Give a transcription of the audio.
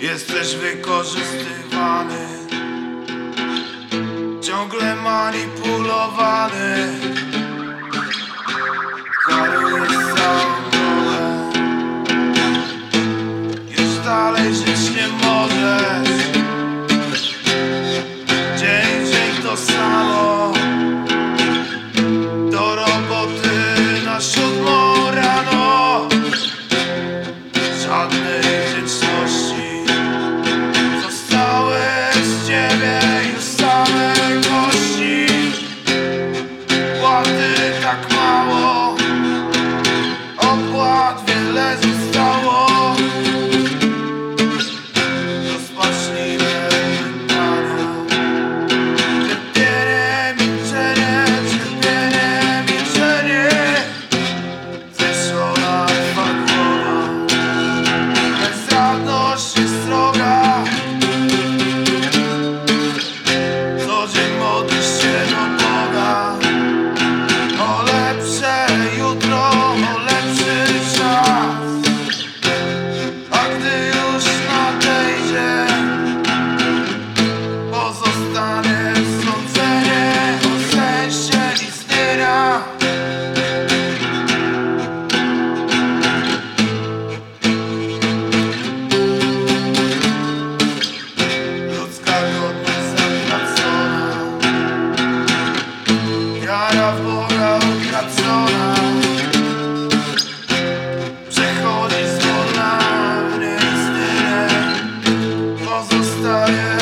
Jesteś wykorzystywany. Ciągle manipulowany. Karujesz całą rolę Już dalej żyć nie możesz. Dzień dzień to samo samego siebie. Wiara w Boga Przechodzi z wolna w Pozostaje